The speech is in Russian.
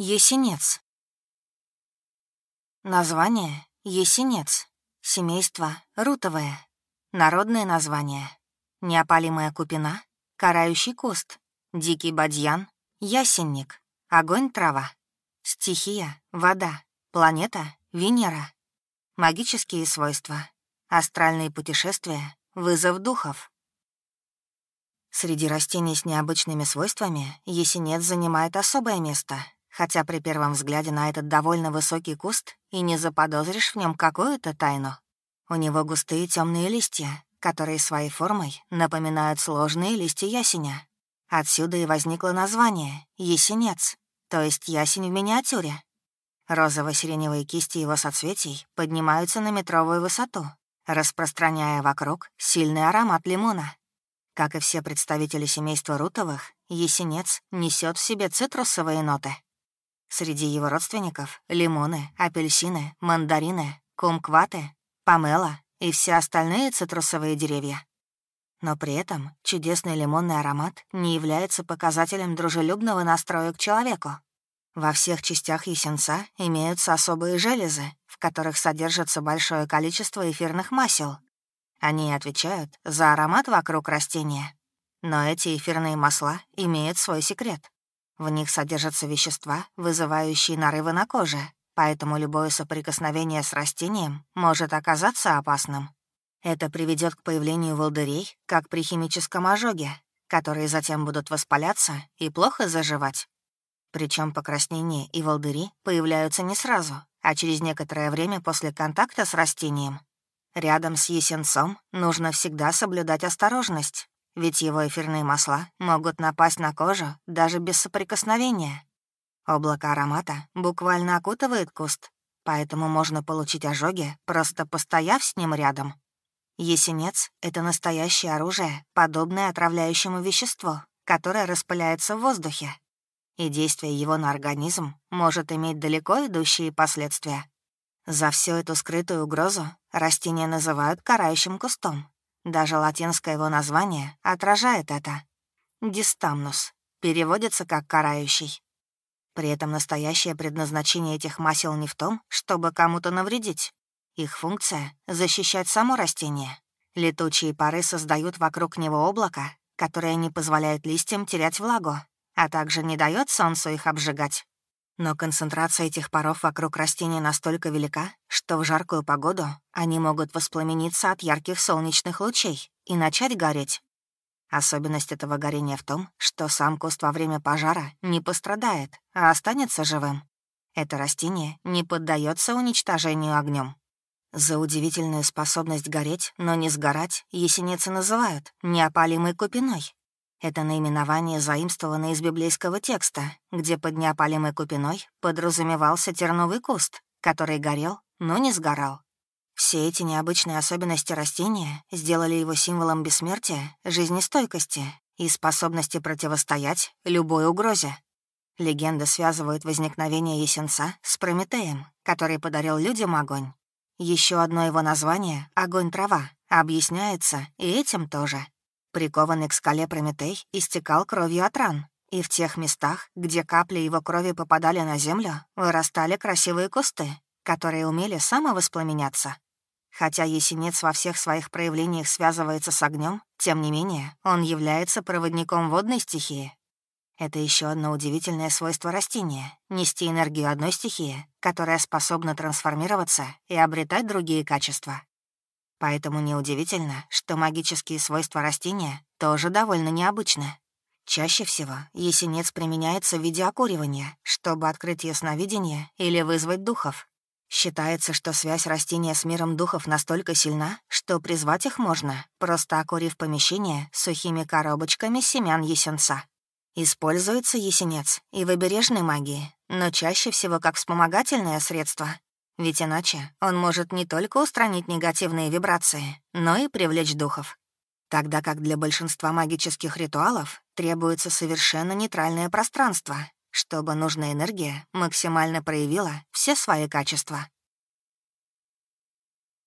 Есенец. Название — Есенец. Семейство — Рутовое. Народное название — Неопалимая купина, Карающий куст, Дикий бадьян, Ясенник, Огонь трава. Стихия — вода, планета — Венера. Магические свойства. Астральные путешествия, вызов духов. Среди растений с необычными свойствами есенец занимает особое место — хотя при первом взгляде на этот довольно высокий куст и не заподозришь в нем какую-то тайну. У него густые темные листья, которые своей формой напоминают сложные листья ясеня. Отсюда и возникло название — «есенец», то есть ясень в миниатюре. Розово-сиреневые кисти его соцветий поднимаются на метровую высоту, распространяя вокруг сильный аромат лимона. Как и все представители семейства рутовых, есенец несет в себе цитрусовые ноты — Среди его родственников — лимоны, апельсины, мандарины, кумкваты, помела и все остальные цитрусовые деревья. Но при этом чудесный лимонный аромат не является показателем дружелюбного настроя к человеку. Во всех частях ясенца имеются особые железы, в которых содержится большое количество эфирных масел. Они отвечают за аромат вокруг растения. Но эти эфирные масла имеют свой секрет. В них содержатся вещества, вызывающие нарывы на коже, поэтому любое соприкосновение с растением может оказаться опасным. Это приведет к появлению волдырей, как при химическом ожоге, которые затем будут воспаляться и плохо заживать. Причем покраснения и волдыри появляются не сразу, а через некоторое время после контакта с растением. Рядом с есенцом нужно всегда соблюдать осторожность, ведь его эфирные масла могут напасть на кожу даже без соприкосновения. Облако аромата буквально окутывает куст, поэтому можно получить ожоги, просто постояв с ним рядом. Есенец — это настоящее оружие, подобное отравляющему веществу, которое распыляется в воздухе. И действие его на организм может иметь далеко идущие последствия. За всю эту скрытую угрозу растения называют карающим кустом, даже латинское его название отражает это. Дистамнус переводится как «карающий». При этом настоящее предназначение этих масел не в том, чтобы кому-то навредить. Их функция — защищать само растение. Летучие пары создают вокруг него облако, которое не позволяет листьям терять влагу, а также не дает солнцу их обжигать. Но концентрация этих паров вокруг растения настолько велика, что в жаркую погоду они могут воспламениться от ярких солнечных лучей и начать гореть. Особенность этого горения в том, что сам куст во время пожара не пострадает, а останется живым. Это растение не поддается уничтожению огнем. За удивительную способность гореть, но не сгорать, есенецы называют неопалимой купиной. Это наименование заимствовано из библейского текста, где под неопалимой купиной подразумевался терновый куст, который горел, но не сгорал. Все эти необычные особенности растения сделали его символом бессмертия, жизнестойкости и способности противостоять любой угрозе. Легенда связывает возникновение Есенца с Прометеем, который подарил людям огонь. Еще одно его название — «Огонь-трава» объясняется и этим тоже — Прикованный к скале Прометей истекал кровью от ран, и в тех местах, где капли его крови попадали на землю, вырастали красивые кусты, которые умели самовоспламеняться. Хотя есенец во всех своих проявлениях связывается с огнем, тем не менее он является проводником водной стихии. Это еще одно удивительное свойство растения — нести энергию одной стихии, которая способна трансформироваться и обретать другие качества. Поэтому неудивительно, что магические свойства растения тоже довольно необычны. Чаще всего есенец применяется в виде окуривания, чтобы открыть ясновидение или вызвать духов. Считается, что связь растения с миром духов настолько сильна, что призвать их можно, просто окурив помещение сухими коробочками семян есенца. Используется есенец и в обережной магии, но чаще всего как вспомогательное средство, ведь иначе он может не только устранить негативные вибрации, но и привлечь духов. Тогда как для большинства магических ритуалов требуется совершенно нейтральное пространство, чтобы нужная энергия максимально проявила все свои качества.